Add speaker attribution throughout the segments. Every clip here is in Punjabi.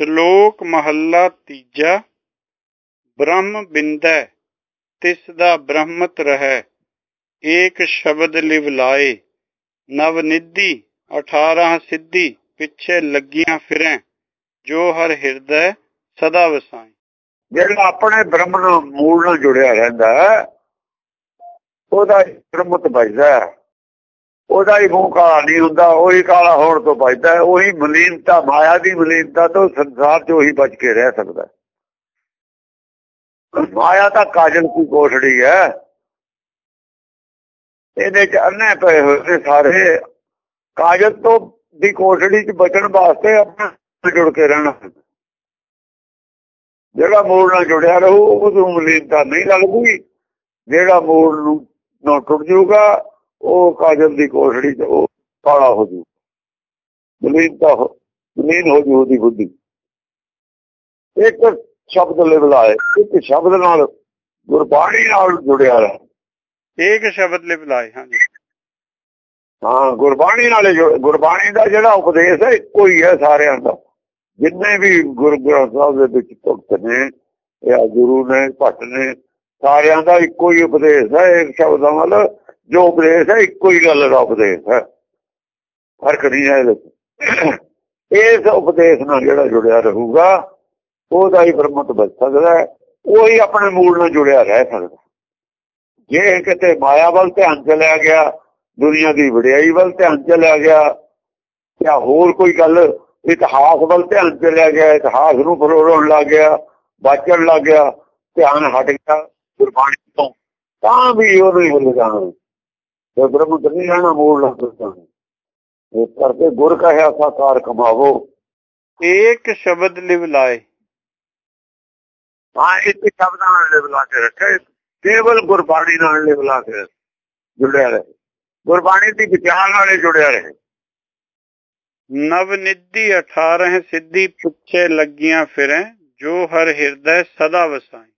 Speaker 1: ਸ਼ਲੋਕ ਮਹੱਲਾ ਤੀਜਾ ਬ੍ਰਹਮ ਬਿੰਦੈ ਤਿਸ ਦਾ ਬ੍ਰਹਮਤ ਰਹੈ ਏਕ ਸ਼ਬਦ ਲਿਵ ਲਾਏ ਨਵ ਨਿਧੀ 18 ਸਿੱਧੀ ਪਿੱਛੇ ਲੱਗੀਆਂ ਫਿਰੈ ਜੋ ਹਰ ਹਿਰਦੈ ਸਦਾ ਵਸਾਈ
Speaker 2: ਜਿਹੜਾ ਆਪਣੇ ਬ੍ਰਹਮ ਨਾਲ ਮੂਲ ਨਾਲ ਜੁੜਿਆ ਰਹਿੰਦਾ ਹੈ, ਉਹਦਾ ਬ੍ਰਹਮਤ ਬਚਦਾ ਹੈ। ਉਹਦਾ ਹੀ ਮੂੰਹ ਕਾਲਾ ਨਹੀਂ ਹੁੰਦਾ, ਉਹੀ ਕਾਲਾ ਹੋਣ ਤੋਂ ਬਚਦਾ ਉਹੀ ਮਲੀਨਤਾ, ਮਾਇਆ ਦੀ ਮਲੀਨਤਾ ਤੋਂ ਸੰਸਾਰ 'ਚ ਉਹੀ ਬਚ ਕੇ ਰਹਿ ਸਕਦਾ ਮਾਇਆ ਤਾਂ ਕਾਜਲ ਦੀ ਕੋਠੜੀ ਹੈ। ਇਹਦੇ 'ਚ ਅੰਨੇ ਪਏ ਹੋਏ ਨੇ ਸਾਰੇ। ਕਾਜਲ ਤੋਂ ਦੀ ਕੋਠੜੀ 'ਚ ਬਚਣ ਵਾਸਤੇ ਆਪਣਾ ਜੁੜ ਕੇ ਰਹਿਣਾ ਜਿਹੜਾ ਮੂਲ ਨਾਲ ਜੁੜਿਆ ਰਹੂ, ਉਹਨੂੰ ਮਲੀਨਤਾ ਨਹੀਂ ਲੱਗਦੀ। ਜਿਹੜਾ ਮੂਲ ਨੂੰ ਟੁੱਟ ਜਾਊਗਾ ਉਹ ਕਾਜਲ ਦੀ ਕੋਠੜੀ ਤੇ ਉਹ ਕਾਲਾ ਹੋ ਜੂ। ਮਲੀਨਤਾ ਹੋ ਮਲੀਨ ਹੋ ਜੂ ਉਹਦੀ ਬੁੱਧੀ। ਇੱਕ ਸ਼ਬਦ ਲੈ ਬੁਲਾਏ ਇੱਕ ਸ਼ਬਦ ਨਾਲ ਗੁਰਬਾਣੀ ਨਾਲ ਜੁੜਿਆ ਰਹੇ।
Speaker 1: ਏਕ ਸ਼ਬਦ ਲਿਵ ਲਾਏ ਹਾਂਜੀ।
Speaker 2: ਹਾਂ ਗੁਰਬਾਣੀ ਨਾਲ ਗੁਰਬਾਣੀ ਦਾ ਜਿਹੜਾ ਉਪਦੇਸ਼ ਹੈ ਇੱਕੋ ਹੀ ਹੈ ਸਾਰਿਆਂ ਦਾ। ਜਿੰਨੇ ਵੀ ਗੁਰੂ ਗ੍ਰੰਥ ਸਾਹਿਬ ਦੇ ਵਿੱਚ ਭਗਤ ਨੇ ਜਾਂ ਗੁਰੂ ਨੇ ਭੱਟ ਨੇ ਸਾਰਿਆਂ ਦਾ ਇੱਕੋ ਹੀ ਉਪਦੇਸ਼ ਹੈ ਇੱਕ ਸ਼ਬਦਾਂ ਨਾਲ ਜੋ ਉਪਦੇਸ਼ ਹੈ, ਇੱਕੋ ਹੀ ਗੱਲ ਦਾ ਉਪਦੇਸ਼ ਹੈ। ਫ਼ਰਕ ਨਹੀਂ ਹੈ ਇਹਦੇ ਵਿੱਚ। ਇਸ ਉਪਦੇਸ਼ ਨਾਲ ਜਿਹੜਾ ਜੁੜਿਆ ਰਹੂਗਾ, ਉਹਦਾ ਹੀ ਬ੍ਰਹਮਤ ਬਚ ਸਕਦਾ ਹੈ। ਉਹ ਹੀ ਆਪਣੇ ਮੂਲ ਨਾਲ ਜੁੜਿਆ ਰਹਿ ਸਕਦਾ ਜੇ ਕਿਤੇ ਮਾਇਆ ਵੱਲ ਧਿਆਨ ਚਲਿਆ ਗਿਆ, ਦੁਨੀਆ ਦੀ ਵਡਿਆਈ ਵੱਲ ਧਿਆਨ ਚਲਿਆ ਗਿਆ, ਜਾਂ ਹੋਰ ਕੋਈ ਗੱਲ, ਇਤਿਹਾਸ ਵੱਲ ਧਿਆਨ ਚਲਿਆ ਗਿਆ, ਇਤਿਹਾਸ ਨੂੰ ਫਰੋੜਨ ਲੱਗ ਗਿਆ ਬਾਚਣ ਲੱਗ ਗਿਆ, ਧਿਆਨ ਹਟ ਗਿਆ, ਗੁਰਬਾਣੀ ਤੋਂ, ਤਾਂ ਵੀ ਉਹ ਨਹੀਂ ਹੋ ਜਾਣਾ ਤੇ ਬ੍ਰਹਮ ਨਹੀਂ ਰਹਿਣਾ ਮੂਲ ਨਾਲ ਜਾਣਾ ਇਸ ਕਰਕੇ ਗੁਰ ਕਹਿਆ ਸਾਕਾਰ ਕਮਾਵੋ
Speaker 1: ਏਕ ਸ਼ਬਦ ਲਿਵ ਲਾਏ
Speaker 2: ਹਾਂ ਇੱਕ ਸ਼ਬਦਾਂ ਨਾਲ ਲਿਵਲਾ ਕੇ ਰੱਖੇ ਕੇਵਲ ਗੁਰਬਾਣੀ ਨਾਲ ਲਿਵਲਾ ਕੇ ਜੁੜਿਆ ਰਹੇ ਗੁਰਬਾਣੀ ਦੀ ਵਿਚਾਰ ਨਾਲ ਹੀ ਜੁੜਿਆ ਰਹੇ
Speaker 1: ਨਵ ਨਿਧੀ 18 ਸਿੱਧੀ ਪਿੱਛੇ ਲੱਗੀਆਂ ਫਿਰੈ ਜੋ ਹਰ ਹਿਰਦੈ ਸਦਾ ਵਸਾਈ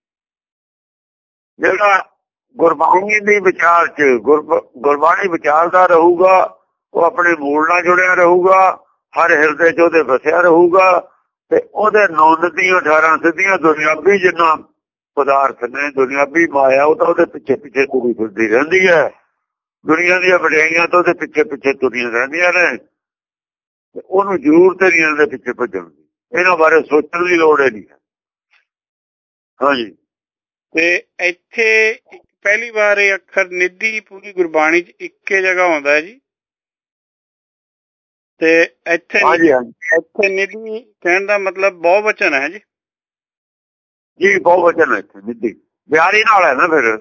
Speaker 2: ਜਿਹੜਾ ਗੁਰਬਾਣੀ ਦੀ ਵਿਚਾਰ ਚ, ਗੁਰਬ- ਗੁਰਬਾਣੀ ਵਿਚਾਰਦਾ ਰਹੂਗਾ, ਉਹ ਆਪਣੇ ਮੂਲ ਨਾਲ ਜੁੜਿਆ ਰਹੂਗਾ, ਹਰ ਹਿਰਦੇ 'ਚ ਉਹਦੇ ਵਸਿਆ ਰਹੂਗਾ, ਤੇ ਉਹਦੇ ਨੌ 18 ਸਿੱਧੀਆਂ ਦੁਨਿਆਵੀ ਜਿੰਨਾ ਪਦਾਰਥ ਨੇ, ਦੁਨਿਆਵੀ ਮਾਇਆ, ਉਹ ਤਾਂ ਉਹਦੇ ਪਿੱਛੇ ਪਿੱਛੇ ਤੁਰੀ ਫਿਰਦੀ ਰਹਿੰਦੀ ਹੈ। ਦੁਨੀਆ ਦੀਆਂ ਵਡਿਆਈਆਂ ਤੋਂ ਉਹਦੇ ਪਿੱਛੇ ਪਿੱਛੇ ਤੁਰੀਆਂ ਰਹਿੰਦੀਆਂ ਨੇ। ਤੇ ਉਹਨੂੰ ਜਰੂਰ ਤੇਰੀਆਂ ਦੇ ਪਿੱਛੇ ਭੱਜਣ ਦੀ, ਇਹਨਾਂ ਬਾਰੇ ਸੋਚਣ ਦੀ ਲੋੜ ਹੀ ਨਹੀਂ ਹਾਂਜੀ।
Speaker 1: ਤੇ ਇੱਥੇ ਪਹਿਲੀ ਵਾਰ ਇਹ ਅੱਖਰ ਨਿਧੀ ਪੂਰੀ ਗੁਰਬਾਣੀ 'ਚ ਇੱਕੇ ਜਗ੍ਹਾ ਆਉਂਦਾ ਹੈ ਜੀ। ਤੇ ਇੱਥੇ
Speaker 2: ਹਾਂਜੀ ਹਾਂਜੀ।
Speaker 1: ਇੱਥੇ ਨਿਧੀ ਕਹਿਣ ਦਾ ਮਤਲਬ ਬਹੁ ਵਚਨ ਹੈ ਜੀ।
Speaker 2: ਜੀ ਬਹੁਤ ਵਚਨ ਹੈ ਇੱਥੇ ਨਿੱਧੀ। ਬਿਹਾਰੀ ਨਾਲ ਹੈ ਨਾ ਫਿਰ?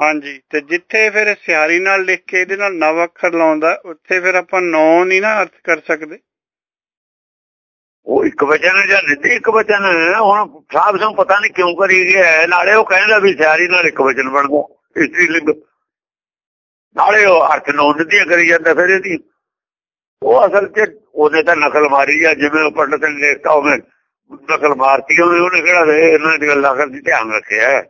Speaker 1: ਹਾਂਜੀ ਤੇ ਜਿੱਥੇ ਫਿਰ ਸਿਆਰੀ ਨਾਲ ਲਿਖ ਕੇ ਇਹਦੇ ਨਾਲ ਨਵ ਅੱਖਰ ਲਾਉਂਦਾ ਉੱਥੇ ਫਿਰ ਆਪਾਂ ਨੌ ਨਹੀਂ ਨਾ ਅਰਥ ਕਰ ਸਕਦੇ।
Speaker 2: ਉਹ ਇੱਕ ਵਚਨ ਜਾਂ ਨਿੱਧੀ ਇੱਕ ਵਚਨ ਹੈ। ਹੁਣ ਸਾਹਿਬ ਨੂੰ ਪਤਾ ਨਹੀਂ ਕਿਉਂ ਕਰੀ ਗਿਆ ਨਾਲੇ ਉਹ ਕਹਿੰਦਾ ਵੀ ਸਿਆਰੀ ਨਾਲ ਇੱਕ ਵਚਨ ਬਣਦਾ। ਇਸਤਰੀ ਲਿੰਗ ਨਾਲੇ ਉਹ ਅਰਥ ਨੌ ਨਿੱਧੀਆਂ ਕਰੀ ਜਾਂਦਾ ਫਿਰ ਇਹਦੀ। ਉਹ ਅਸਲ 'ਚ ਉਹਨੇ ਤਾਂ ਨਕਲ ਮਾਰੀ ਆ। ਜਿਵੇਂ ਉਹ ਪੰਡਤ ਨੇ ਲਿਖਤਾ ਉਹਨੇ ਨਕਲ ਮਾਰਤੀ ਉਹਨੇ ਕਿਹੜਾ ਇਹਨਾਂ ਦੀ ਗੱਲਾਂ ਕਰਨ ਧਿਆਨ ਰੱਖਿਆ ਹੈ।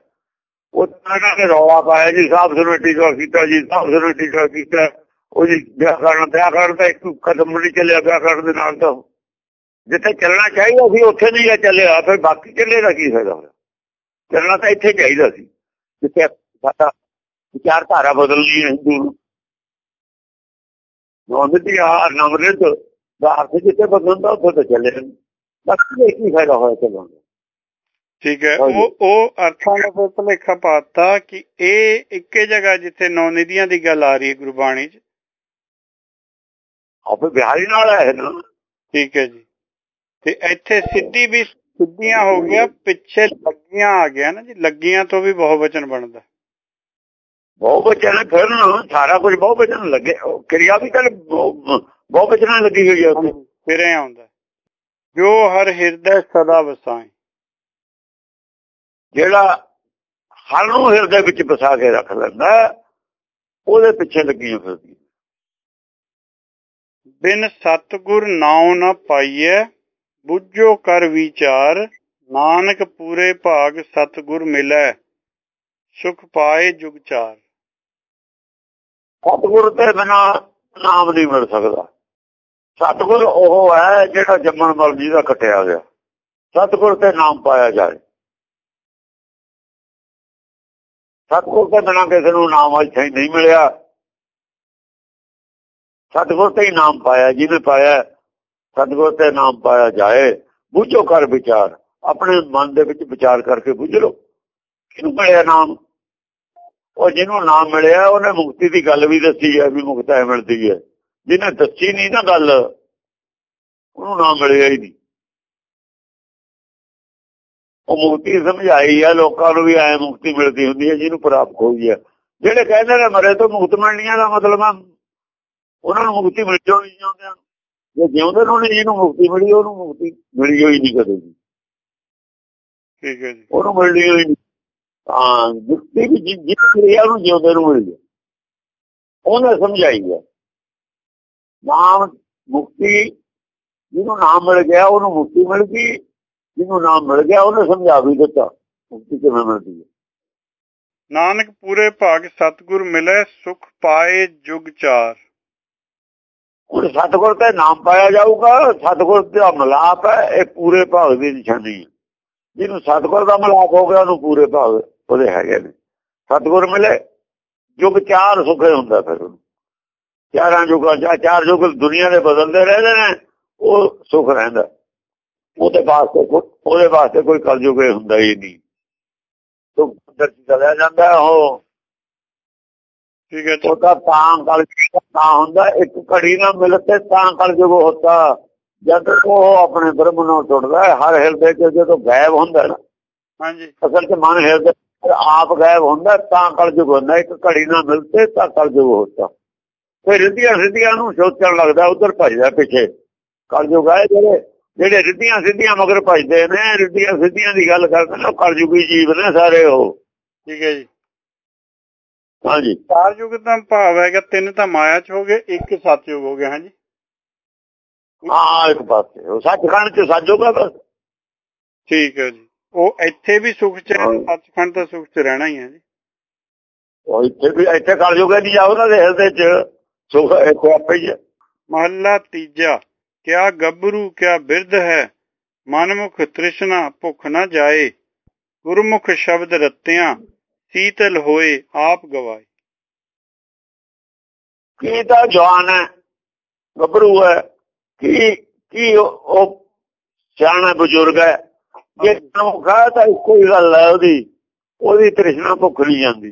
Speaker 2: ਉਹ ਤਾਂ ਇਹਨਾਂ ਨੇ ਰੌਲਾ ਪਾਇਆ ਜੀ। ਸਾਹਿਬ ਸੁਣੇ ਟੀਕਾ ਕੀਤਾ ਜੀ। ਸਾਹਿਬ ਸੁਣੇ ਟੀਕਾ ਕੀਤਾ। ਉਹ ਜੀ ਵਿਆਕਰਨ ਵਿਆਕਰਨ ਤਾਂ ਇੱਕ ਕਦਮ ਨਹੀਂ ਚੱਲਿਆ। ਵਿਆਕਰਨ ਦੇ ਨਾਲ ਤਾਂ ਜਿੱਥੇ ਚੱਲਣਾ ਚਾਹੀਦਾ ਸੀ ਉੱਥੇ ਨਹੀਂ ਚੱਲਿਆ। ਫਿਰ ਬਾਕੀ ਚੱਲੇ ਦਾ ਕੀ ਫਾਇਦਾ ਹੋਇਆ? ਚੱਲਣਾ ਤਾਂ ਇੱਥੇ ਚਾਹੀਦਾ ਸੀ। ਜਿੱਥੇ ਸਾਡਾ ਵਿਚਾਰਧਾਰਾ ਬਦਲਣੀ ਹੈ ਹਿੰਦੂ ਨੂੰ। ਨੌਂਦੀ ਆ ਨਵਰਿਤ ਦਾ ਅਰਥ ਜਿੱਥੇ ਬਦਲਦਾ ਉੱਥੇ ਤਾਂ ਚੱਲੇ ਬਾਕੀ ਇਹ ਕੀ ਫਾਇਦਾ ਹੋਇਆ ਚੱਲਣ ਦਾ?
Speaker 1: ਠੀਕ ਹੈ। ਉਹ ਉਹ ਅਰਥਾਂ ਦਾ ਫਿਰ ਭੁਲੇਖਾ ਪਾਤਾ ਕਿ ਇਹ ਇੱਕੇ ਜਗ੍ਹਾ ਜਿੱਥੇ ਨੌ ਨਿਧੀਆਂ ਦੀ ਗੱਲ ਆ ਰਹੀ ਹੈ ਗੁਰਬਾਣੀ 'ਚ।
Speaker 2: ਆਪੇ ਬਿਹਾਰੀ ਨਾਲ ਹੈ ਨਾ।
Speaker 1: ਠੀਕ ਹੈ ਜੀ। ਤੇ ਇੱਥੇ ਸਿੱਧੀ ਵੀ ਸਿੱਧੀਆਂ ਹੋ ਗਿਆ ਪਿੱਛੇ ਲੱਗੀਆਂ ਆ ਗਿਆ ਨਾ ਜੀ ਲੱਗੀਆਂ ਤੋਂ ਵੀ ਬਹੁ ਵਚਨ ਬਣਦਾ।
Speaker 2: ਬਹੁਤ ਬਚਨ ਫਿਰ ਨਾ ਸਾਰਾ ਕੁਝ ਬਹੁਤ ਬਚਨ ਲੱਗੇ ਕਿਰਿਆ ਵੀ ਤਾਂ ਬਹੁਤ ਬਚਨਾਂ ਲੱਗੀ ਹੋਈ ਉੱਥੇ।
Speaker 1: ਫਿਰ ਇਹ ਆਉਂਦਾ ਜੋ ਹਰ ਹਿਰਦੈ ਸਦਾ ਵਸਾਏ।
Speaker 2: ਜਿਹੜਾ ਹਰ ਨੂੰ ਹਿਰਦੇ ਵਿੱਚ ਵਸਾ ਕੇ ਰੱਖ ਲੈਂਦਾ ਉਹਦੇ ਪਿੱਛੇ ਲੱਗੀਆਂ ਫਿਰਦੀਆਂ।
Speaker 1: ਬਿਨ ਸਤਗੁਰ ਨਾਉ ਨ ਪਾਈਐ ਬੁੱਝੋ ਕਰ ਵਿਚਾਰ, ਨਾਨਕ ਪੂਰੇ ਭਾਗ ਸਤਗੁਰ ਮਿਲੈ, ਸੁਖ ਪਾਏ ਜੁਗ ਚਾਰ।
Speaker 2: ਸਤਿਗੁਰ ਤੇ ਬਿਨਾ ਨਾਮ ਨਹੀਂ ਮਿਲ ਸਕਦਾ। ਸਤਿਗੁਰ ਉਹ ਹੈ ਜਿਹੜਾ ਜੰਮਣ ਮਲ ਜੀ ਦਾ ਕੱਟਿਆ ਗਿਆ। ਸਤਿਗੁਰ ਤੇ ਨਾਮ ਪਾਇਆ ਜਾਏ। ਸਤਿਗੁਰ ਤੇ ਬਿਨਾਂ ਕਿਸੇ ਨੂੰ ਨਾਮ ਇੱਥੇ ਨਹੀਂ ਮਿਲਿਆ। ਸਤਿਗੁਰ ਤੇ ਹੀ ਨਾਮ ਪਾਇਆ, ਜਿਹਨੇ ਪਾਇਆ ਸਤਿਗੁਰ ਤੇ ਨਾਮ ਪਾਇਆ ਜਾਏ, ਬੁੱਝੋ ਕਰ ਵਿਚਾਰ, ਆਪਣੇ ਮਨ ਦੇ ਵਿੱਚ ਵਿਚਾਰ ਕਰਕੇ ਬੁੱਝ ਲਓ ਕਿਹਨੂੰ ਮਿਲਿਆ ਨਾਮ? ਉਹ ਜਿਹਨੂੰ ਨਾਮ ਮਿਲਿਆ, ਉਹਨੇ ਮੁਕਤੀ ਦੀ ਗੱਲ ਵੀ ਦੱਸੀ ਹੈ ਵੀ ਮੁਕਤ ਮਿਲਦੀ ਹੈ। ਜਿਹਨੇ ਦੱਸੀ ਨਹੀਂ ਨਾ ਗੱਲ, ਉਹਨੂੰ ਨਾਮ ਮਿਲਿਆ ਹੀ ਨਹੀਂ। ਉਹ ਮੁਕਤੀ ਸਮਝਾਈ ਹੈ, ਲੋਕਾਂ ਨੂੰ ਵੀ ਐ ਮੁਕਤੀ ਮਿਲਦੀ ਹੁੰਦੀ ਹੈ, ਜਿਹਨੂੰ ਪ੍ਰਾਪਤ ਹੋਈ ਹੈ। ਜਿਹੜੇ ਕਹਿੰਦੇ ਨੇ ਮਰੇ ਤੋਂ ਮੁਕਤ ਮਿਲਣੀ ਦਾ ਮਤਲਬ ਆ, ਉਹਨਾਂ ਨੂੰ ਮੁਕਤੀ ਮਿਲ ਜਾਣੀ ਚਾਹੁੰਦੇ ਜੇ ਜਿਉਂਦੇ ਨੂੰ ਨਹੀਂ ਜਿਹਨੂੰ ਮੁਕਤੀ ਮਿਲੀ ਉਹਨੂੰ ਮੁਕਤੀ ਮਿਲੀ ਹੋਈ ਨਹੀਂ ਕਦੇ ਵੀ।
Speaker 1: ਠੀਕ ਹੈ ਜੀ।
Speaker 2: ਉਹਨੂੰ ਮਿਲਣੀ ਹੋਈ ਹਾਂ ਮੁਕਤੀ ਵੀ ਜਿਹਨੂੰ ਮਿਲਿਆ ਉਹਨੂੰ ਜਿਉਂਦੇ ਨੂੰ ਮਿਲੀ ਉਹਨੇ ਸਮਝਾਈ ਹੈ। ਨਾਮ ਮੁਕਤੀ ਜਿਹਨੂੰ ਨਾਮ ਮਿਲ ਗਿਆ ਉਹਨੂੰ ਮੁਕਤੀ ਮਿਲ ਗਈ। ਜਿਹਨੂੰ ਨਾਮ ਮਿਲ ਗਿਆ ਉਹਨੇ ਸਮਝਾ ਵੀ ਦਿੱਤਾ। ਮੁਕਤੀ ਕਿਵੇਂ ਮਿਲਦੀ ਹੈ?
Speaker 1: ਨਾਨਕ ਪੂਰੇ ਭਾਗ ਸਤਿਗੁਰ ਮਿਲੇ ਸੁਖ ਪਾਏ ਜੁਗ ਚਾਰ।
Speaker 2: ਹੁਣ ਸਤਿਗੁਰ ਤੇ ਨਾਮ ਪਾਇਆ ਜਾਊਗਾ, ਸਤਿਗੁਰ ਦਾ ਮਲਾਪ ਹੈ, ਇਹ ਪੂਰੇ ਭਾਗ ਦੀ ਨਿਸ਼ਾਨੀ ਹੈ। ਜਿਹਨੂੰ ਸਤਿਗੁਰ ਦਾ ਮਲਾਪ ਹੋ ਗਿਆ, ਉਹਨੂੰ ਪੂਰੇ ਭਾਗ ਉਹਦੇ ਹੈਗੇ ਨੇ। ਸਤਿਗੁਰ ਮਿਲੇ ਜੁਗ ਚਾਰ ਸੁਖੇ ਹੁੰਦਾ ਫਿਰ ਉਹਨੂੰ। ਚਾਰਾਂ ਜੁਗਾਂ ਚਾਰ ਜੁਗ ਦੁਨੀਆ ਦੇ ਬਦਲਦੇ ਰਹਿੰਦੇ ਨੇ, ਉਹ ਸੁਖ ਰਹਿੰਦਾ। ਉਹਦੇ ਵਾਸਤੇ ਉਹਦੇ ਵਾਸਤੇ ਕੋਈ ਕਲਯੁਗ ਹੁੰਦਾ ਹੀ ਨਹੀਂ। ਸੁਖ ਦਰਜੀ ਚਲਿਆ ਜਾਂਦਾ, ਉਹ
Speaker 1: ਠੀਕ ਹੈ
Speaker 2: ਉਹ ਤਾਂ ਤਾਂ ਕਲਯੁਗ ਤਾਂ ਹੁੰਦਾ ਇੱਕ ਘੜੀ ਨਾਲ ਮਿਲਤੇ ਤਾਂ ਕਲਯੁਗ ਹੁੰਦਾ ਜਦ ਉਹ ਆਪਣੇ ਬ੍ਰਹਮ ਨੂੰ ਟੁੱਟਦਾ ਹਰ ਹਿਰਦੇ ਚ ਜਦੋਂ ਗਾਇਬ ਹੁੰਦਾ ਨਾ
Speaker 1: ਹਾਂਜੀ।
Speaker 2: ਅਸਲ ਚ ਮਨ ਹਿਰਦੇ ਆਪ ਗਾਇਬ ਹੁੰਦਾ ਤਾਂ ਕਲਯੁਗ ਹੁੰਦਾ ਇੱਕ ਘੜੀ ਨਾਲ ਮਿਲਤੇ ਤਾਂ ਕਲਯੁਗ ਹੁੰਦਾ। ਫਿਰ ਰਿੱਧੀਆਂ ਸਿੱਧੀਆਂ ਨੂੰ ਸੋਚਣ ਲੱਗਦਾ ਉਧਰ ਭਜਦਾ ਪਿੱਛੇ। ਕਲਯੁਗ ਆਏ ਜਿਹੜੇ ਜਿਹੜੇ ਰਿੱਧੀਆਂ ਸਿੱਧੀਆਂ ਮਗਰ ਭਜਦੇ ਨੇ ਰਿੱਧੀਆਂ ਸਿੱਧੀਆਂ ਦੀ ਗੱਲ ਕਰਦੇ ਨੇ ਕਲਯੁਗੀ ਜੀਵ ਨੇ ਸਾਰੇ ਉਹ।
Speaker 1: ਠੀਕ ਹੈ ਜੀ।
Speaker 2: ਹਾਂਜੀ।
Speaker 1: ਚਾਰ ਯੁਗ ਦਾ ਭਾਵ ਹੈਗਾ ਤਿੰਨ ਤਾਂ ਮਾਇਆ ਚ ਹੋ ਗਏ ਇੱਕ ਸਤਯੁਗ ਹੋ ਗਿਆ ਹਾਂਜੀ?
Speaker 2: ਹਾਂ ਇੱਕ ਪਾਸੇ ਉਹ ਸੱਚਖੰਡ ਚ ਸਾਜੋਗਾ ਬਸ
Speaker 1: ਠੀਕ ਹੈ ਜੀ। ਉਹ ਇੱਥੇ ਵੀ ਸੁਖ ਚ ਸੱਚਖੰਡ ਤਾਂ ਸੁਖ ਚ ਰਹਿਣਾ ਹੀ ਹੈ ਜੀ।
Speaker 2: ਉਹ ਇੱਥੇ ਵੀ ਇੱਥੇ ਕਲਯੁਗ ਨਹੀਂ ਜਾਓ ਨਾ ਦੇ ਹਿਰਦੇ ਚ ਸੁਖ ਇੱਥੇ ਆਪੇ ਹੀ ਹੈ।
Speaker 1: ਮਹੱਲਾ ਤੀਜਾ ਕਿਆ ਗੱਭਰੂ ਕਿਆ ਬਿਰਧ ਹੈ? ਮਨਮੁਖ ਤ੍ਰਿਸ਼ਨਾ ਭੁੱਖ ਨਾ ਜਾਏ। ਗੁਰਮੁਖ ਸ਼ਬਦ ਰਤਿਆਂ ਸੀਤਲ ਹੋਏ ਆਪ ਗਵਾਏ।
Speaker 2: ਕੀ ਤਾਂ ਜਵਾਨ ਹੈ ਗੱਭਰੂ ਹੈ ਕੀ ਕੀ ਉਹ- ਸਿਆਣਾ ਬਜ਼ੁਰਗ ਹੈ? ਜੇ ਨੂੰ ਕਹਾ ਤਾਂ ਹੀ ਗੱਲ ਹੈ ਉਹਦੀ ਉਹਦੀ ਤ੍ਰਿਸ਼ਨਾ ਭੁੱਖ ਨਹੀਂ ਜਾਂਦੀ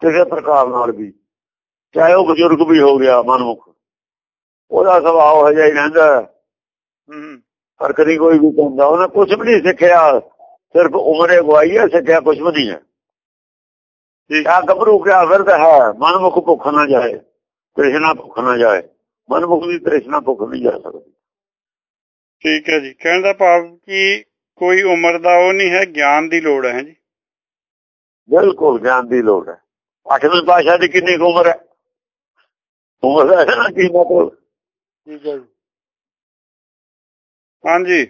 Speaker 2: ਕਿਸੇ ਪ੍ਰਕਾਰ ਨਾਲ ਵੀ। ਚਾਹੇ ਉਹ ਬਜ਼ੁਰਗ ਵੀ ਹੋ ਗਿਆ ਮਨਮੁਖ। ਉਹਦਾ ਸੁਭਾਅ ਹੋ ਜਾਈ ਰਹਿੰਦਾ
Speaker 1: ਹੂੰ।
Speaker 2: ਫ਼ਰਕ ਨਹੀਂ ਕੋਈ ਵੀ ਪੈਂਦਾ। ਉਹਨੇ ਕੁਝ ਵੀ ਨਹੀਂ ਸਿੱਖਿਆ। ਸਿਰਫ ਉਮਰੇ ਗਵਾਈ ਹੈ ਸਿੱਖਿਆ ਕੁਝ ਵੀ ਨਹੀਂ ਹੈ। ਕਿਆ ਗੱਭਰੂ ਕਿਆ ਵਿਰਧ ਹੈ? ਮਨਮੁਖ ਭੁੱਖ ਨਾ ਜਾਏ ਤ੍ਰਿਸ਼ਨਾ ਭੁੱਖ ਨਾ ਜਾਏ। ਮਨਮੁਖ ਦੀ ਤ੍ਰਿਸ਼ਨਾ ਭੁੱਖ ਨਹੀਂ ਜਾ ਸਕਦੀ।
Speaker 1: ਠੀਕ ਹੈ ਜੀ। ਕਹਿਣ ਦਾ ਭਾਵ ਕਿ ਕੋਈ ਉਮਰ ਦਾ ਉਹ ਨਹੀਂ ਹੈ ਗਿਆਨ ਦੀ ਲੋੜ ਹੈ ਜੀ।
Speaker 2: ਬਿਲਕੁਲ ਗਿਆਨ ਦੀ ਲੋੜ ਹੈ। ਅੱਠਵੀਂ ਪਾਸ਼ਾ ਦੀ ਕਿੰਨੀ ਉਮਰ ਹੈ? ਉਮਰ ਹੈ ਨਾ ਕੀ ਮਤਲਬ?
Speaker 1: ਠੀਕ ਹੈ ਜੀ। ਹਾਂਜੀ।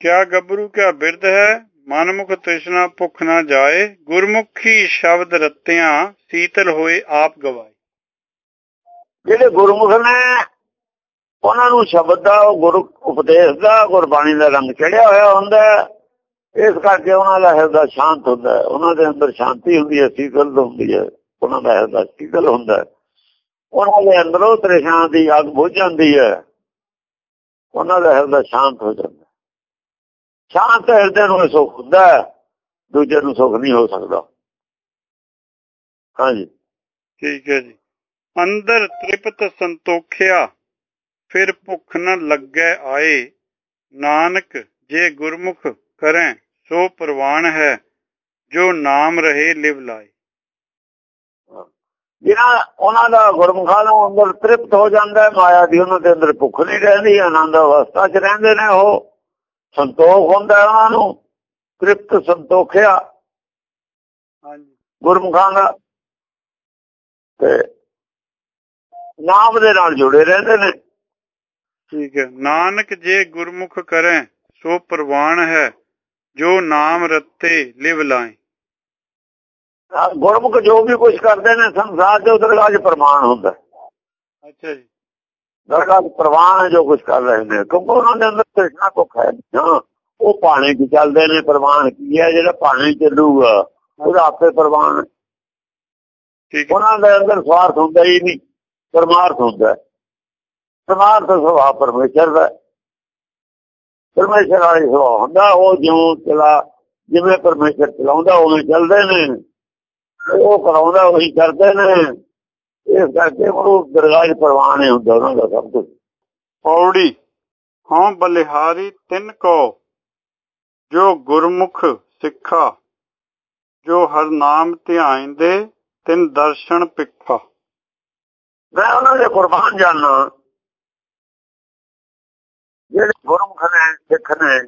Speaker 1: ਕਿਆ ਗੱਭਰੂ ਕਿਆ ਬਿਰਧ ਹੈ? ਮਨਮੁਖ ਤ੍ਰਿਸ਼ਨਾ ਭੁੱਖ ਨਾ ਜਾਏ, ਗੁਰਮੁਖੀ ਸ਼ਬਦ ਰਤਿਆਂ ਸੀਤਲ ਹੋਏ ਆਪ ਗਵਾਏ।
Speaker 2: ਜਿਹੜੇ ਗੁਰਮੁਖ ਨੇ, ਉਹਨਾਂ ਨੂੰ ਸ਼ਬਦ ਦਾ ਉਹ ਉਪਦੇਸ਼ ਦਾ, ਗੁਰਬਾਣੀ ਦਾ ਰੰਗ ਚੜਿਆ ਹੋਇਆ ਹੁੰਦਾ ਇਸ ਕਰਕੇ ਉਹਨਾਂ ਦਾ ਹਿਰਦਾ ਸ਼ਾਂਤ ਹੁੰਦਾ ਹੈ। ਉਹਨਾਂ ਦੇ ਅੰਦਰ ਸ਼ਾਂਤੀ ਹੁੰਦੀ ਹੈ, ਸੀਤਲ ਹੁੰਦੀ ਹੈ। ਉਹਨਾਂ ਦਾ ਹਿਰਦਾ ਸੀਤਲ ਹੁੰਦਾ ਹੈ। ਉਹਨਾਂ ਦੇ ਅੰਦਰੋਂ ਤ੍ਰਿਸ਼ਨਾ ਦੀ ਅੱਗ ਬੁਝ ਜਾਂਦੀ ਹੈ। ਉਹਨਾਂ ਦਾ ਹਿਰਦਾ ਸ਼ਾਂਤ ਹੋ ਜਾਂਦਾ ਸ਼ਾਂਤ ਹਿਰਦੇ ਨੂੰ ਸੁੱਖ ਹੁੰਦਾ ਦੂਜੇ ਨੂੰ ਸੁੱਖ ਨਹੀਂ ਹੋ ਸਕਦਾ। ਹਾਂਜੀ।
Speaker 1: ਠੀਕ ਹੈ ਜੀ। ਅੰਦਰ ਤ੍ਰਿਪਤ ਸੰਤੋਖਿਆ ਫਿਰ ਭੁੱਖ ਨ ਲੱਗੈ ਆਏ। ਨਾਨਕ ਜੇ ਗੁਰਮੁਖ ਕਰੈ ਸੋ ਪ੍ਰਵਾਨ ਹੈ ਜੋ ਨਾਮ ਰਹੇ ਲਿਵ ਲਾਏ।
Speaker 2: ਜਿਹਨਾਂ ਉਹਨਾਂ ਦਾ ਗੁਰਮੁਖਾਂ ਨੂੰ ਅੰਦਰ ਤ੍ਰਿਪਤ ਹੋ ਜਾਂਦਾ ਮਾਇਆ ਦੀ ਉਹਨਾਂ ਦੇ ਅੰਦਰ ਭੁੱਖ ਨਹੀਂ ਰਹਿੰਦੀ ਆਨੰਦ ਅਵਸਥਾ 'ਚ ਰਹਿੰਦੇ ਨੇ ਉਹ। ਸੰਤੋਖ ਹੁੰਦਾ ਉਹਨਾਂ ਨੂੰ ਤ੍ਰਿਪਤ ਸੰਤੋਖਿਆ।
Speaker 1: ਹਾਂਜੀ।
Speaker 2: ਗੁਰਮੁਖਾਂ ਦਾ। ਤੇ ਨਾਮ ਦੇ ਨਾਲ ਜੁੜੇ ਰਹਿੰਦੇ ਨੇ।
Speaker 1: ਠੀਕ ਹੈ। ਨਾਨਕ ਜੇ ਗੁਰਮੁਖ ਕਰੈ ਸੋ ਪ੍ਰਵਾਨ ਹੈ ਜੋ ਨਾਮ ਰਤੇ ਲਿਵ ਲਾਏ।
Speaker 2: ਗੁਰਮੁਖ ਜੋ ਵੀ ਕੁਝ ਕਰਦੇ ਨੇ ਸੰਸਾਰ ਦੇ ਅੱਜ ਪ੍ਰਮਾਣ ਹੁੰਦਾ।
Speaker 1: ਅੱਛਾ ਜੀ।
Speaker 2: ਦਰਗਾਹ ਦੇ ਪ੍ਰਵਾਨ ਜੋ ਕੁਝ ਕਰ ਰਹੇ ਨੇ ਕਿਉਂਕਿ ਉਹਨਾਂ ਦੇ ਅੰਦਰ ਤ੍ਰਿਸ਼ਨਾ ਭੁੱਖ ਹੈ ਨਾ ਉਹ ਪਾਣੀ ਦੀ ਚੱਲਦੇ ਨੇ ਪ੍ਰਵਾਨ ਕੀ ਹੈ ਜਿਹੜਾ ਪਾਣੀ ਚੱਲੂਗਾ ਉਹਦਾ ਆਪੇ ਪ੍ਰਵਾਨ
Speaker 1: ਠੀਕ
Speaker 2: ਉਹਨਾਂ ਦੇ ਅੰਦਰ ਸਵਾਰਥ ਹੁੰਦਾ ਹੀ ਨਹੀਂ ਪਰਮਾਰਥ ਹੁੰਦਾ ਹੈ। ਪਰਮਾਰਥ ਸੁਭਾਅ ਪਰਮੇਸ਼ਰ ਦਾ। ਪਰਮੇਸ਼ਰ ਵਾਲੀ ਸੁਭਾਅ ਹੁੰਦਾ ਉਹ ਜਿਉਂ ਚਲਾ ਜਿਵੇਂ ਪਰਮੇਸ਼ਰ ਚਲਾਉਂਦਾ ਉਵੇਂ ਚੱਲਦੇ ਨੇ। ਉਹ ਕਰਾਉਂਦਾ ਉਹੀ ਕਰਦੇ ਨੇ। ਇਸ ਕਰਕੇ ਉਹ ਦਰਗਾਹ ਪ੍ਰਵਾਨ ਹੀ ਹੁੰਦਾ ਉਹਨਾਂ ਦਾ ਸਭ ਕੁਝ
Speaker 1: ਪੌੜੀ ਹਾਂ ਬਲਿਹਾਰੀ ਤਿੰਨ ਕੋ ਜੋ ਗੁਰਮੁਖ ਸਿੱਖਾ ਜੋ ਹਰ ਨਾਮ ਧਿਆਇਂਦੇ ਤਿਨ ਦਰਸ਼ਨ ਪਿੱਖਾ
Speaker 2: ਮੈਂ ਉਹਨਾਂ ਦੇ ਕੁਰਬਾਨ ਜਾਣਾ ਜਿਹੜੇ ਗੁਰਮੁਖ ਨੇ ਸਿੱਖ ਨੇ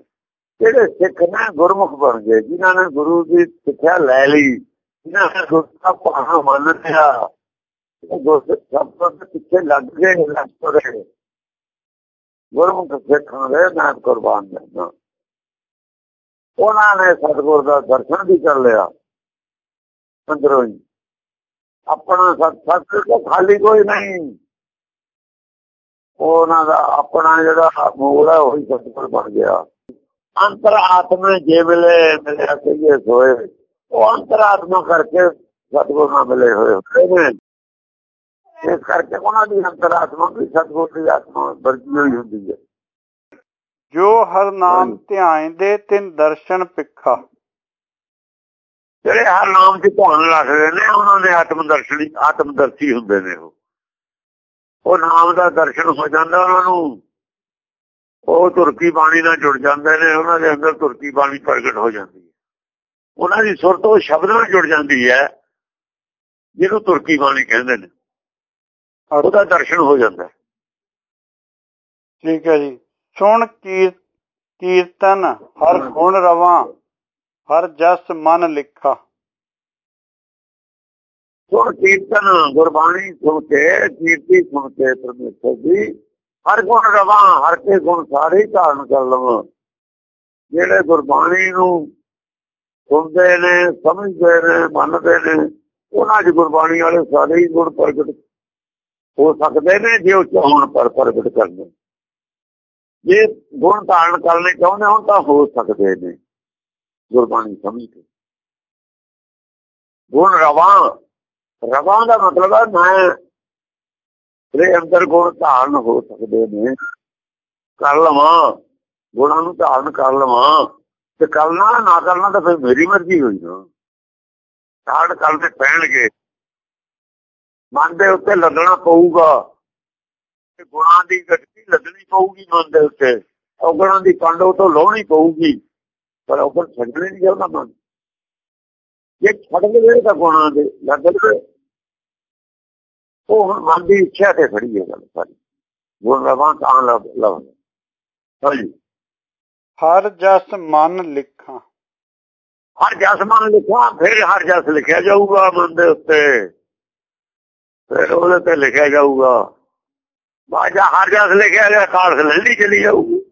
Speaker 2: ਜਿਹੜੇ ਸਿੱਖ ਨੇ ਗੁਰਮੁਖ ਬਣ ਗਏ ਜਿਨ੍ਹਾਂ ਨੇ ਗੁਰੂ ਦੀ ਸਿੱਖਿਆ ਲੈ ਲਈ ਜਿਨ੍ਹਾਂ ਨੇ ਗੁਰੂ ਦਾ ਪਾਣਾ ਮੰਨ ਲਿਆ ਉਹ ਗੁਰ- ਪਿੱਛੇ ਲੱਗ ਗਏ, ਲੱਗ ਪੜੇ ਗੁਰਮੁਖ ਸਿੱਖਾਂ ਦੇ ਮੈਂ ਕੁਰਬਾਨ ਜਾਣਾ ਉਹਨਾਂ ਨੇ ਸਤਿਗੁਰ ਦਾ ਦਰਸ਼ਨ ਵੀ ਕਰ ਲਿਆ। ਅੰਦਰੋਂ ਹੀ। ਆਪਣਾ ਸਤ ਤੋਂ ਖਾਲੀ ਕੋਈ ਨਹੀਂ। ਉਹਨਾਂ ਦਾ ਆਪਣਾ ਜਿਹੜਾ ਮੂਲ ਹੈ, ਉਹੀ ਸਤਿਗੁਰ ਬਣ ਗਿਆ। ਅੰਤਰ ਆਤਮਾ ਜੇ ਮਿਲੇ, ਮਿਲਿਆ ਕਹੀਏ ਸੋਏ। ਉਹ ਅੰਤਰ ਆਤਮਾ ਕਰਕੇ ਸਤਿਗੁਰ ਨਾਲ ਮਿਲੇ ਹੋਏ ਹੁੰਦੇ ਨੇ। ਇਸ ਕਰਕੇ ਉਹਨਾਂ ਦੀ ਅੰਤਰ ਆਤਮਾ ਵੀ ਸਤਿਗੁਰ ਦੀ ਆਤਮਾ ਵਰਗੀ ਹੋਈ ਹੁੰਦੀ ਹੈ।
Speaker 1: ਜੋ ਹਰ ਨਾਮ। ਧਿਆਇਂਦੇ ਤਿਨ ਦਰਸ਼ਨ ਪਿੱਖਾ
Speaker 2: ਜਿਹੜੇ ਹਰ ਨਾਮ ਚ ਧਿਆਨ ਰੱਖਦੇ ਨੇ ਉਹਨਾਂ ਦੇ ਆਤਮ ਦਰਸ਼ਨੀ ਆਤਮ ਦਰਸ਼ੀ ਹੁੰਦੇ ਨੇ ਉਹ। ਉਹ ਨਾਮ ਦਾ ਦਰਸ਼ਨ ਹੋ ਜਾਂਦਾ ਉਹਨਾਂ ਨੂੰ ਉਹ ਤੁਰਕੀ ਬਾਣੀ ਨਾਲ ਜੁੜ ਜਾਂਦੇ ਨੇ ਉਹਨਾਂ ਦੇ ਅੰਦਰ ਤੁਰਕੀ ਬਾਣੀ ਪ੍ਰਗਟ ਹੋ ਜਾਂਦੀ ਹੈ। ਉਹਨਾਂ ਦੀ ਸੁਰਤ ਉਹ ਸ਼ਬਦ ਨਾਲ ਜੁੜ ਜਾਂਦੀ ਹੈ ਜਿਹਨੂੰ ਤੁਰਕੀ ਬਾਣੀ ਕਹਿੰਦੇ ਨੇ। ਉਹਦਾ ਦਰਸ਼ਨ ਹੋ ਜਾਂਦਾ।
Speaker 1: ਠੀਕ ਹੈ ਜੀ। ਸੁਣ ਕੀਰ ਕੀਰਤਨ ਹਰ ਗੁਣ ਰਵਾਂ ਹਰ ਜਸ ਮਨ ਲਿਖਾ।
Speaker 2: ਸੁਣ ਕੀਰਤਨ ਗੁਰਬਾਣੀ ਸੁਣ ਕੇ ਕੀਰਤੀ ਸੁਣ ਕੇ ਪਰਮੇਸ਼ਰ ਦੀ ਹਰ ਗੁਣ ਰਵਾਂ ਹਰ ਕੇ ਗੁਣ ਸਾਰੇ ਧਾਰਨ ਕਰ ਲਵਾਂ। ਜਿਹੜੇ ਗੁਰਬਾਣੀ ਨੂੰ ਸੁਣਦੇ ਨੇ ਸਮਝਦੇ ਨੇ ਮੰਨਦੇ ਨੇ ਉਹਨਾਂ 'ਚ ਗੁਰਬਾਣੀ ਵਾਲੇ ਸਾਰੇ ਹੀ ਗੁਣ ਪ੍ਰਗਟ ਹੋ ਸਕਦੇ ਨੇ ਜੇ ਉਹ ਚਾਹਣ ਪਰ ਪ੍ਰਗਟ ਕਰਨੇ। ਜੇ ਗੁਣ ਧਾਰਨ ਕਰਨੇ ਚਾਹੁੰਦੇ ਹੋਣ ਤਾਂ ਹੋ ਸਕਦੇ ਨੇ, ਗੁਰਬਾਣੀ ਸਮਝ ਕੇ। ਗੁਣ ਰਵਾਂ ਰਵਾਂ ਦਾ ਮਤਲਬ ਹੈ ਮੈਂ ਦੇ ਅੰਦਰ ਗੁਣ ਧਾਰਨ ਹੋ ਸਕਦੇ ਨੇ, ਕਰ ਲਵਾਂ, ਗੁਣਾਂ ਨੂੰ ਧਾਰਨ ਕਰ ਲਵਾਂ, ਤੇ ਕਰਨਾ ਨਾ ਕਰਨਾ ਤਾਂ ਫਿਰ ਮੇਰੀ ਮਰਜ਼ੀ ਹੋਈ ਨਾ। ਧਾਰਨ ਕਰਦੇ ਪੈਣਗੇ। ਮਨ ਦੇ ਉੱਤੇ ਲੱਗਣਾ ਪਊਗਾ। ਤੇ ਗੁਣਾਂ ਦੀ ਗੱਡੀ ਲੱਗਣੀ ਪਊਗੀ ਮਨ ਦੇ ਉੱਤੇ। ਔਗਣਾਂ ਦੀ ਪੰਡੋ ਤੋਂ ਲਾਉਣੀ ਪਊਗੀ। ਪਰ ਔਗਣ ਛੱਡਣੇ ਨਹੀਂ ਚਾਹੁੰਦਾ ਮਨ। ਜੇ ਛੱਡ ਦੇ ਤਾਂ ਗੁਣਾਂ ਦੇ ਲੱਗ ਲਵੇ ਉਹ ਮਨ ਦੀ ਇੱਛਾ ਤੇ ਖੜੀ ਹੈ ਗੱਲ ਸਾਰੀ। ਗੁਣ ਰਵਾਂ ਤਾਂ ਲਵ ਲਵ। ਹਾਂਜੀ।
Speaker 1: ਹਰ ਜਸ ਮਨ ਲਿਖਾ।
Speaker 2: ਹਰ ਜਸ ਮਨ ਲਿਖਿਆ ਫਿਰ ਹਰ ਜਸ ਲਿਖਿਆ ਜਾਊਗਾ ਮਨ ਦੇ ਉੱਤੇ। ਫਿਰ ਉਹਦੇ ਤੇ ਲਿਖਿਆ ਜਾਊਗਾ। ਬਾਜਾ ਹਰ ਜਸ ਲਿਖਿਆ ਗਿਆ ਕਾਲਸ ਲੈਂਦੀ ਚਲੀ ਜਾਊਗੀ।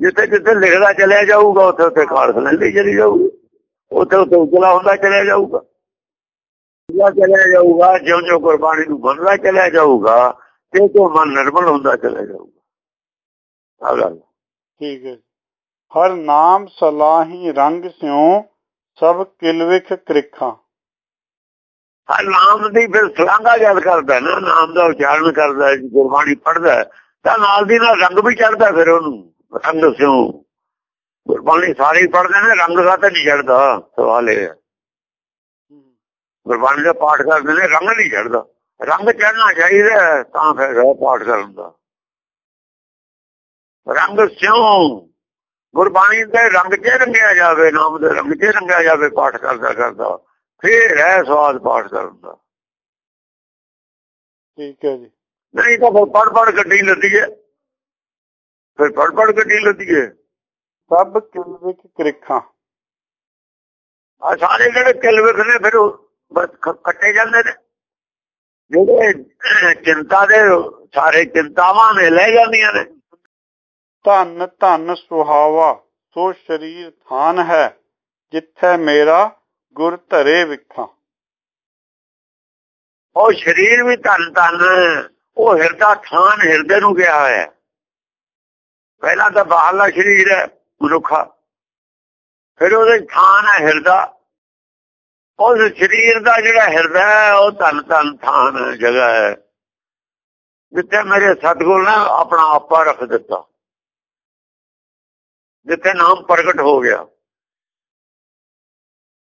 Speaker 2: ਜਿੱਥੇ ਜਿੱਥੇ ਲਿਖਦਾ ਚਲਿਆ ਜਾਊਗਾ, ਉੱਥੇ ਉੱਥੇ ਕਾਲਸ ਲੈਂਦੀ ਚਲੀ ਜਾਊਗੀ। ਉੱਥੇ ਉੱਥੇ ਉਜਲਾ ਹੁੰਦਾ ਚਲਿਆ ਜਾਊਗਾ। ਉਜਲਾ ਚਲਿਆ ਜਾਊਗਾ ਜਿਉਂ ਜਿਉਂ ਗੁਰਬਾਣੀ ਨੂੰ ਮੰਨਦਾ ਚਲਿਆ ਜਾਊਗਾ ਤੇ ਤੋਂ ਮਨ ਨਿਰਮਲ ਹੁੰਦਾ ਚਲਿਆ ਜਾਊਗਾ। ਆ ਗੱਲ।
Speaker 1: ਠੀਕ ਹੈ। ਹਰ ਨਾਮ ਸਲਾਹੀ ਰੰਗ ਸਿਉ, ਸਭ ਕਿਲਵਿਖ ਕ੍ਰਿਖਾ।
Speaker 2: ਨਾਮ ਦੀ ਫਿਰ ਸਲਾਂਘਾ ਯਾਦ ਕਰਦਾ ਨਾ, ਨਾਮ ਦਾ ਉਚਾਰਨ ਕਰਦਾ, ਗੁਰਬਾਣੀ ਪੜਦਾ ਤਾਂ ਨਾਲ ਦੀ ਨਾਲ ਰੰਗ ਵੀ ਚੜਦਾ ਫਿਰ ਉਹਨੂੰ ਰੰਗ ਸਿਉ। ਗੁਰਬਾਣੀ ਸਾਰੇ ਪੜਦੇ ਨੇ, ਰੰਗ ਦਾ ਤਾਂ ਨਹੀਂ ਚੜਦਾ ਸਵਾਲ ਇਹ ਹੈ। ਗੁਰਬਾਣੀ ਦਾ ਪਾਠ ਕਰਦੇ ਨੇ, ਰੰਗ ਨਹੀਂ ਚੜਦਾ ਰੰਗ ਚੜਨਾ ਚਾਹੀਦਾ ਤਾਂ ਫਿਰ ਪਾਠ ਕਰਨ ਦਾ ਰੰਗ ਸਿਉ, ਗੁਰਬਾਣੀ ਦੇ ਰੰਗ 'ਚ ਰੰਗਿਆ ਜਾਵੇ, ਨਾਮ ਦੇ ਰੰਗ 'ਚ ਰੰਗਿਆ ਜਾਵੇ, ਪਾਠ ਕਰਦਾ ਕਰਦਾ ਫਿਰ ਹੈ ਸਵਾਦ ਪਾਠ ਕਰਨ ਦਾ
Speaker 1: ਠੀਕ ਹੈ ਜੀ
Speaker 2: ਨਹੀਂ ਤਾਂ ਫਿਰ ਪੜ ਪੜ ਗੱਡੀ ਲੱਦੀ ਹੈ ਫਿਰ ਪੜ ਪੜ ਗੱਡੀ ਲੱਦੀ ਹੈ
Speaker 1: ਸਭ ਕਿਲਵਿਖ ਕ੍ਰਿਖਾ
Speaker 2: ਆ ਸਾਰੇ ਜਿਹੜੇ ਕਿਲਵਿਖ ਨੇ ਫਿਰ ਉਹ ਬਸ ਖ- ਕੱਟੇ ਜਾਂਦੇ ਨੇ ਜਿਹੜੇ ਚਿੰਤਾ ਦੇ ਸਾਰੇ ਚਿੰਤਾਵਾਂ ਨੇ ਲੈ ਜਾਂਦੀਆਂ ਨੇ
Speaker 1: ਧਨ ਧਨ ਸੁਹਾਵਾ ਸੋ ਸ਼ਰੀਰ ਥਾਨ ਹੈ ਜਿੱਥੇ ਮੇਰਾ ਗੁਰ ਧਰੇ ਵਿਖਾ।
Speaker 2: ਉਹ ਸਰੀਰ ਵੀ ਧਨ ਧਨ, ਉਹ ਹਿਰਦਾ ਥਾਨ ਹਿਰਦੇ ਨੂੰ ਗਿਆ ਹੋਇਆ ਪਹਿਲਾਂ ਤਾਂ ਬਾਹਰਲਾ ਸਰੀਰ ਹੈ, ਮਨੁੱਖਾ। ਫਿਰ ਉਹਦੇ ਥਾਨ ਹੈ, ਹਿਰਦਾ। ਉਸ ਸਰੀਰ ਦਾ ਜਿਹੜਾ ਹਿਰਦਾ ਹੈ, ਉਹ ਧਨ ਧਨ ਥਾਨ ਜਗ੍ਹਾ ਹੈ। ਜਿੱਥੇ ਮੇਰੇ ਸਤਗੁਰ ਨੇ ਆਪਣਾ ਆਪਾ ਰੱਖ ਦਿੱਤਾ। ਜਿੱਥੇ ਨਾਮ ਪ੍ਰਗਟ ਹੋ ਗਿਆ।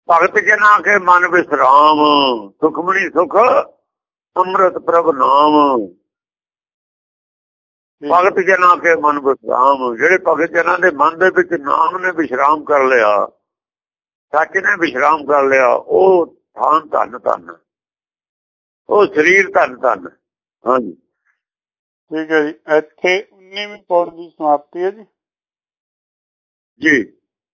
Speaker 2: ਭਗਤ ਜਨਾ ਕੇ ਮਨ ਵਿਸਰਾਮ ਸੁਖਮਣੀ ਸੁਖ ਅੰਮ੍ਰਿਤ ਪ੍ਰਭ ਨਾਮ। ਭਗਤ ਜਨਾ ਕੇ ਮਨ ਵਿਸਰਾਮ ਜਿਹੜੇ ਭਗਤ ਜਨਾਂ ਦੇ ਮਨ ਦੇ ਵਿੱਚ ਨਾਮ ਨੇ ਵਿਸ਼ਰਾਮ ਕਰ ਲਿਆ ਸੱਚ ਨੇ ਵਿਸ਼ਰਾਮ ਕਰ ਲਿਆ ਉਹ ਥਾਨ ਧਨ ਧਨ। ਉਹ ਸਰੀਰ ਧਨ ਧਨ। ਹਾਂਜੀ।
Speaker 1: ਠੀਕ ਹੈ ਜੀ। ਇੱਥੇ 19ਵੀਂ ਪੌੜੀ ਦੀ ਸਮਾਪਤੀ ਹੈ ਜੀ।
Speaker 2: ਜੀ।